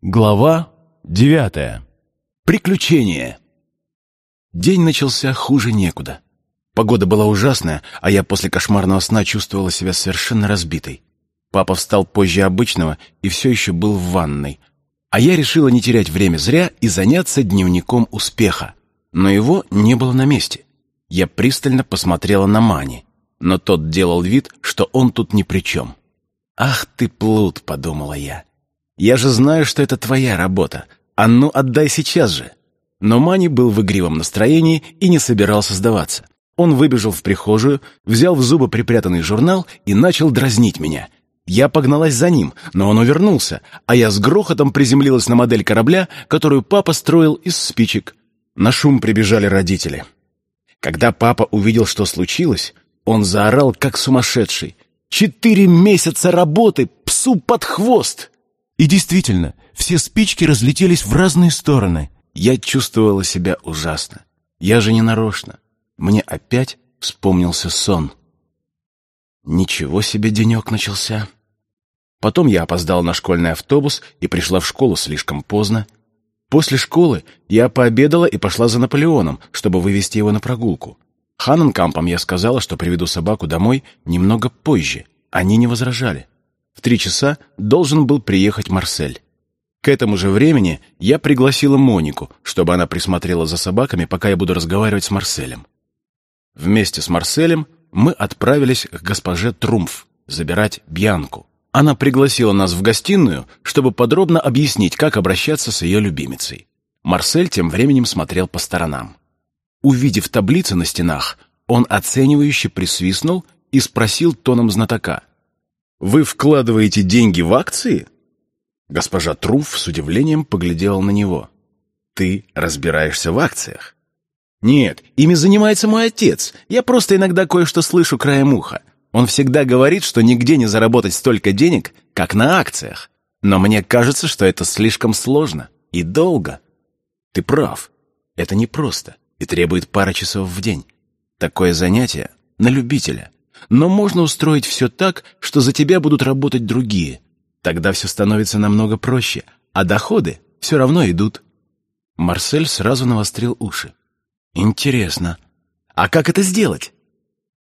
Глава девятая. Приключения. День начался хуже некуда. Погода была ужасная, а я после кошмарного сна чувствовала себя совершенно разбитой. Папа встал позже обычного и все еще был в ванной. А я решила не терять время зря и заняться дневником успеха. Но его не было на месте. Я пристально посмотрела на Мани, но тот делал вид, что он тут ни при чем. «Ах ты, плут!» — подумала я. Я же знаю, что это твоя работа. А ну, отдай сейчас же!» Но Мани был в игривом настроении и не собирался сдаваться. Он выбежал в прихожую, взял в зубы припрятанный журнал и начал дразнить меня. Я погналась за ним, но он увернулся, а я с грохотом приземлилась на модель корабля, которую папа строил из спичек. На шум прибежали родители. Когда папа увидел, что случилось, он заорал, как сумасшедший. «Четыре месяца работы! Псу под хвост!» И действительно, все спички разлетелись в разные стороны. Я чувствовала себя ужасно. Я же не нарочно. Мне опять вспомнился сон. Ничего себе денек начался. Потом я опоздала на школьный автобус и пришла в школу слишком поздно. После школы я пообедала и пошла за Наполеоном, чтобы вывести его на прогулку. Ханненкампам я сказала, что приведу собаку домой немного позже. Они не возражали. В три часа должен был приехать Марсель. К этому же времени я пригласила Монику, чтобы она присмотрела за собаками, пока я буду разговаривать с Марселем. Вместе с Марселем мы отправились к госпоже Трумф забирать Бьянку. Она пригласила нас в гостиную, чтобы подробно объяснить, как обращаться с ее любимицей. Марсель тем временем смотрел по сторонам. Увидев таблицы на стенах, он оценивающе присвистнул и спросил тоном знатока. Вы вкладываете деньги в акции? Госпожа Труф с удивлением поглядела на него. Ты разбираешься в акциях? Нет, ими занимается мой отец. Я просто иногда кое-что слышу краем уха. Он всегда говорит, что нигде не заработать столько денег, как на акциях. Но мне кажется, что это слишком сложно и долго. Ты прав. Это непросто и требует пары часов в день. Такое занятие на любителя. Но можно устроить все так, что за тебя будут работать другие. Тогда все становится намного проще, а доходы все равно идут. Марсель сразу навострил уши. Интересно. А как это сделать?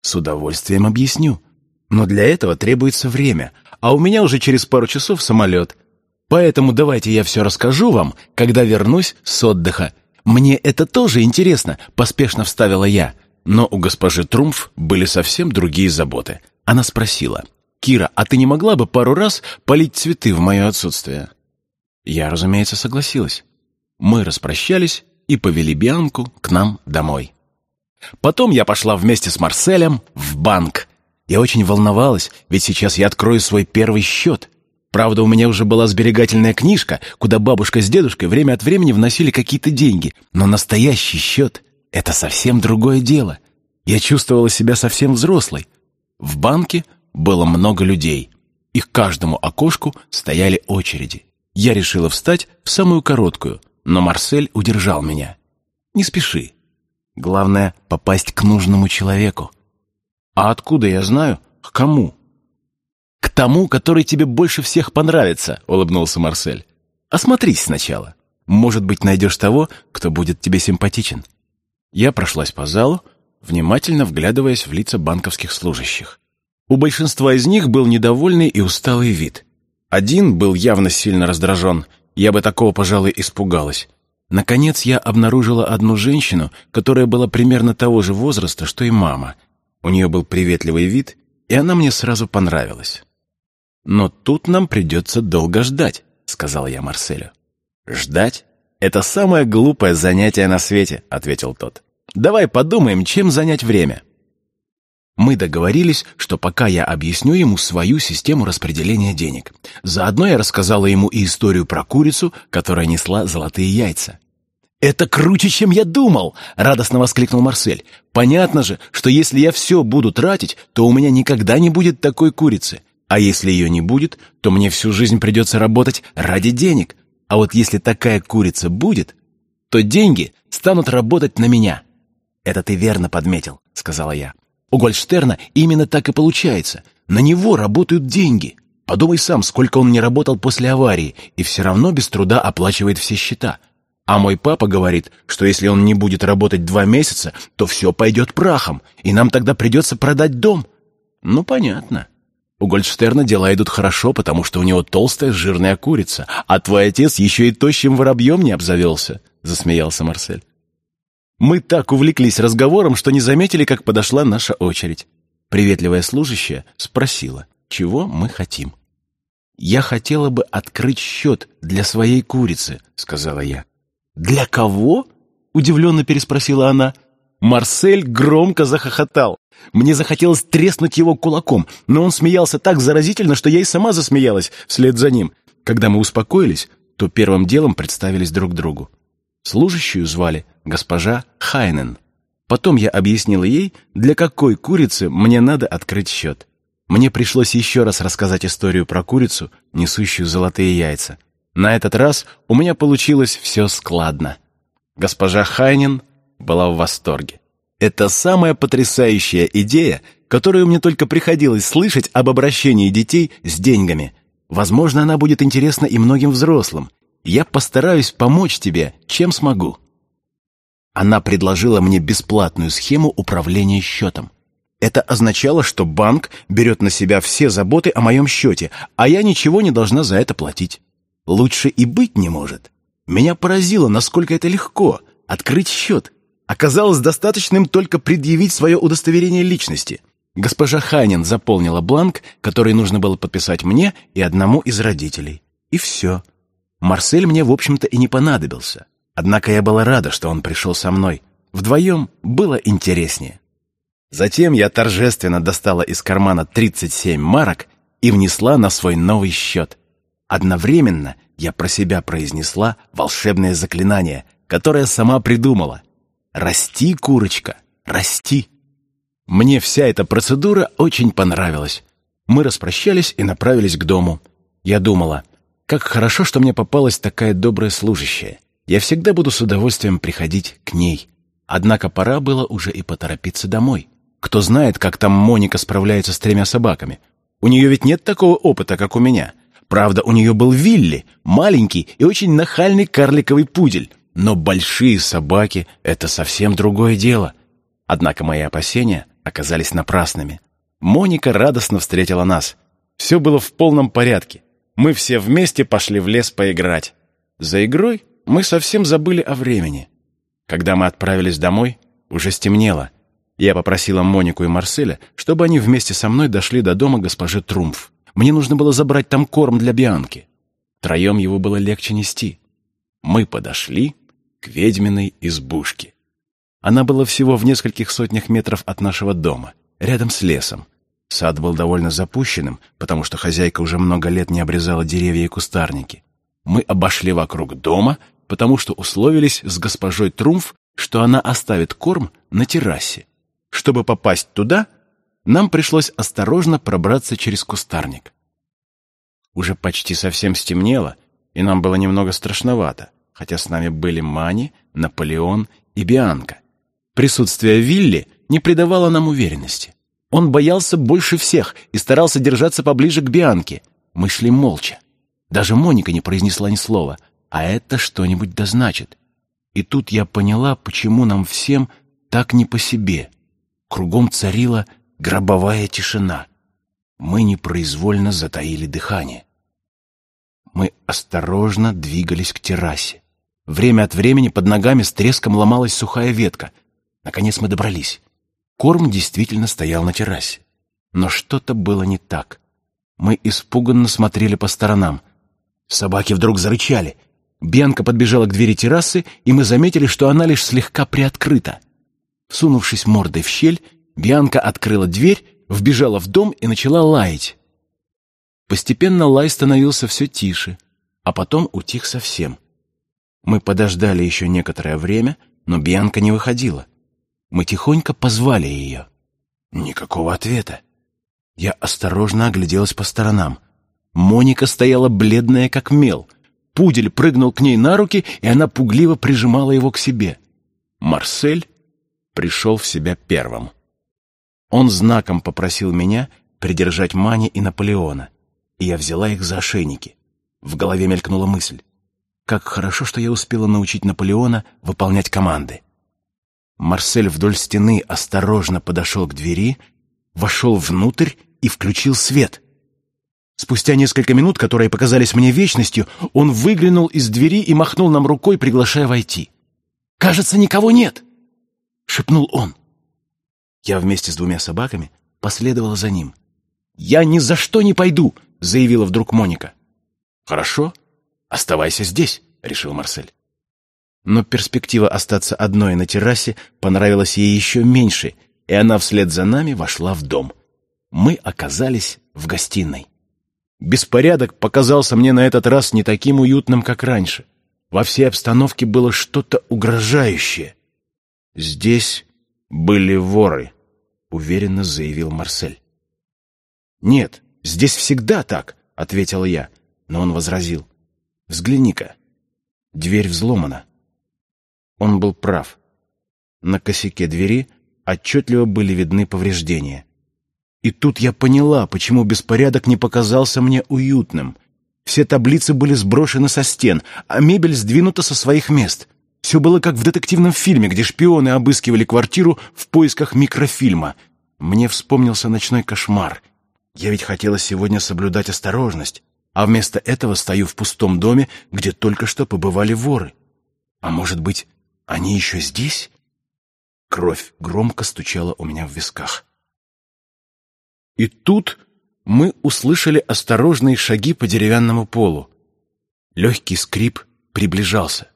С удовольствием объясню. Но для этого требуется время, а у меня уже через пару часов самолет. Поэтому давайте я все расскажу вам, когда вернусь с отдыха. Мне это тоже интересно, поспешно вставила я. Но у госпожи Трумф были совсем другие заботы. Она спросила, «Кира, а ты не могла бы пару раз полить цветы в мое отсутствие?» Я, разумеется, согласилась. Мы распрощались и повели Бианку к нам домой. Потом я пошла вместе с Марселем в банк. Я очень волновалась, ведь сейчас я открою свой первый счет. Правда, у меня уже была сберегательная книжка, куда бабушка с дедушкой время от времени вносили какие-то деньги. Но настоящий счет это совсем другое дело. Я чувствовала себя совсем взрослой. В банке было много людей. И к каждому окошку стояли очереди. Я решила встать в самую короткую, но Марсель удержал меня. «Не спеши. Главное — попасть к нужному человеку». «А откуда я знаю? К кому?» «К тому, который тебе больше всех понравится», — улыбнулся Марсель. «Осмотрись сначала. Может быть, найдешь того, кто будет тебе симпатичен». Я прошлась по залу, внимательно вглядываясь в лица банковских служащих. У большинства из них был недовольный и усталый вид. Один был явно сильно раздражен, я бы такого, пожалуй, испугалась. Наконец я обнаружила одну женщину, которая была примерно того же возраста, что и мама. У нее был приветливый вид, и она мне сразу понравилась. «Но тут нам придется долго ждать», — сказал я Марселю. «Ждать? «Это самое глупое занятие на свете», — ответил тот. «Давай подумаем, чем занять время». Мы договорились, что пока я объясню ему свою систему распределения денег. Заодно я рассказала ему и историю про курицу, которая несла золотые яйца. «Это круче, чем я думал!» — радостно воскликнул Марсель. «Понятно же, что если я все буду тратить, то у меня никогда не будет такой курицы. А если ее не будет, то мне всю жизнь придется работать ради денег. А вот если такая курица будет, то деньги станут работать на меня. Это ты верно подметил, сказала я. У Гольштерна именно так и получается. На него работают деньги. Подумай сам, сколько он не работал после аварии, и все равно без труда оплачивает все счета. А мой папа говорит, что если он не будет работать два месяца, то все пойдет прахом, и нам тогда придется продать дом. Ну, понятно. У Гольдштерна дела идут хорошо, потому что у него толстая жирная курица, а твой отец еще и тощим воробьем не обзавелся, — засмеялся Марсель. Мы так увлеклись разговором, что не заметили, как подошла наша очередь. Приветливая служащая спросила, чего мы хотим. «Я хотела бы открыть счет для своей курицы», — сказала я. «Для кого?» — удивленно переспросила она. Марсель громко захохотал. Мне захотелось треснуть его кулаком, но он смеялся так заразительно, что я и сама засмеялась вслед за ним. Когда мы успокоились, то первым делом представились друг другу. Служащую звали госпожа Хайнен. Потом я объяснила ей, для какой курицы мне надо открыть счет. Мне пришлось еще раз рассказать историю про курицу, несущую золотые яйца. На этот раз у меня получилось все складно. Госпожа Хайнен была в восторге. Это самая потрясающая идея, которую мне только приходилось слышать об обращении детей с деньгами. Возможно, она будет интересна и многим взрослым, я постараюсь помочь тебе, чем смогу». Она предложила мне бесплатную схему управления счетом. Это означало, что банк берет на себя все заботы о моем счете, а я ничего не должна за это платить. Лучше и быть не может. Меня поразило, насколько это легко — открыть счет. Оказалось достаточным только предъявить свое удостоверение личности. Госпожа Ханин заполнила бланк, который нужно было подписать мне и одному из родителей. И все. Марсель мне, в общем-то, и не понадобился. Однако я была рада, что он пришел со мной. Вдвоем было интереснее. Затем я торжественно достала из кармана 37 марок и внесла на свой новый счет. Одновременно я про себя произнесла волшебное заклинание, которое сама придумала. «Расти, курочка, расти!» Мне вся эта процедура очень понравилась. Мы распрощались и направились к дому. Я думала, как хорошо, что мне попалась такая добрая служащая. Я всегда буду с удовольствием приходить к ней. Однако пора было уже и поторопиться домой. Кто знает, как там Моника справляется с тремя собаками. У нее ведь нет такого опыта, как у меня. Правда, у нее был Вилли, маленький и очень нахальный карликовый пудель. Но большие собаки — это совсем другое дело. Однако мои опасения оказались напрасными. Моника радостно встретила нас. Все было в полном порядке мы все вместе пошли в лес поиграть. За игрой мы совсем забыли о времени. Когда мы отправились домой, уже стемнело. Я попросила Монику и Марселя, чтобы они вместе со мной дошли до дома госпожи Трумф. Мне нужно было забрать там корм для Бианки. Троем его было легче нести. Мы подошли к ведьминой избушке. Она была всего в нескольких сотнях метров от нашего дома, рядом с лесом. Сад был довольно запущенным, потому что хозяйка уже много лет не обрезала деревья и кустарники. Мы обошли вокруг дома, потому что условились с госпожой Трумф, что она оставит корм на террасе. Чтобы попасть туда, нам пришлось осторожно пробраться через кустарник. Уже почти совсем стемнело, и нам было немного страшновато, хотя с нами были Мани, Наполеон и Бианка. Присутствие Вилли не придавало нам уверенности. Он боялся больше всех и старался держаться поближе к Бианке. Мы шли молча. Даже Моника не произнесла ни слова. А это что-нибудь да значит. И тут я поняла, почему нам всем так не по себе. Кругом царила гробовая тишина. Мы непроизвольно затаили дыхание. Мы осторожно двигались к террасе. Время от времени под ногами с треском ломалась сухая ветка. Наконец мы добрались. Корм действительно стоял на террасе. Но что-то было не так. Мы испуганно смотрели по сторонам. Собаки вдруг зарычали. Бьянка подбежала к двери террасы, и мы заметили, что она лишь слегка приоткрыта. Всунувшись мордой в щель, Бьянка открыла дверь, вбежала в дом и начала лаять. Постепенно лай становился все тише, а потом утих совсем. Мы подождали еще некоторое время, но Бьянка не выходила. Мы тихонько позвали ее. Никакого ответа. Я осторожно огляделась по сторонам. Моника стояла бледная, как мел. Пудель прыгнул к ней на руки, и она пугливо прижимала его к себе. Марсель пришел в себя первым. Он знаком попросил меня придержать Мани и Наполеона. и я взяла их за ошейники. В голове мелькнула мысль. Как хорошо, что я успела научить Наполеона выполнять команды. Марсель вдоль стены осторожно подошел к двери, вошел внутрь и включил свет. Спустя несколько минут, которые показались мне вечностью, он выглянул из двери и махнул нам рукой, приглашая войти. «Кажется, никого нет!» — шепнул он. Я вместе с двумя собаками последовала за ним. «Я ни за что не пойду!» — заявила вдруг Моника. «Хорошо, оставайся здесь», — решил Марсель. Но перспектива остаться одной на террасе понравилась ей еще меньше, и она вслед за нами вошла в дом. Мы оказались в гостиной. Беспорядок показался мне на этот раз не таким уютным, как раньше. Во всей обстановке было что-то угрожающее. «Здесь были воры», — уверенно заявил Марсель. «Нет, здесь всегда так», — ответил я, но он возразил. «Взгляни-ка, дверь взломана». Он был прав. На косяке двери отчетливо были видны повреждения. И тут я поняла, почему беспорядок не показался мне уютным. Все таблицы были сброшены со стен, а мебель сдвинута со своих мест. Все было как в детективном фильме, где шпионы обыскивали квартиру в поисках микрофильма. Мне вспомнился ночной кошмар. Я ведь хотела сегодня соблюдать осторожность, а вместо этого стою в пустом доме, где только что побывали воры. А может быть, они еще здесь? Кровь громко стучала у меня в висках. И тут мы услышали осторожные шаги по деревянному полу. Легкий скрип приближался.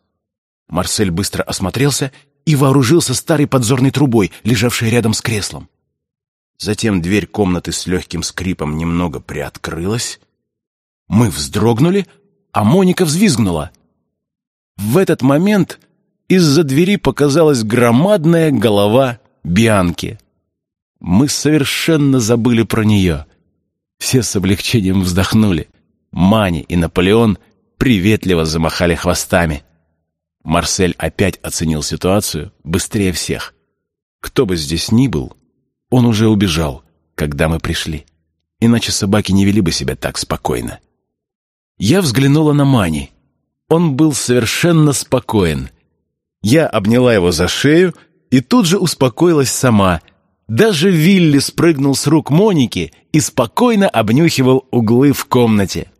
Марсель быстро осмотрелся и вооружился старой подзорной трубой, лежавшей рядом с креслом. Затем дверь комнаты с легким скрипом немного приоткрылась. Мы вздрогнули, а Моника взвизгнула. В этот момент из-за двери показалась громадная голова Бианки. Мы совершенно забыли про нее. Все с облегчением вздохнули. Мани и Наполеон приветливо замахали хвостами. Марсель опять оценил ситуацию быстрее всех. Кто бы здесь ни был, он уже убежал, когда мы пришли. Иначе собаки не вели бы себя так спокойно. Я взглянула на Мани. Он был совершенно спокоен. Я обняла его за шею и тут же успокоилась сама. Даже Вилли спрыгнул с рук Моники и спокойно обнюхивал углы в комнате.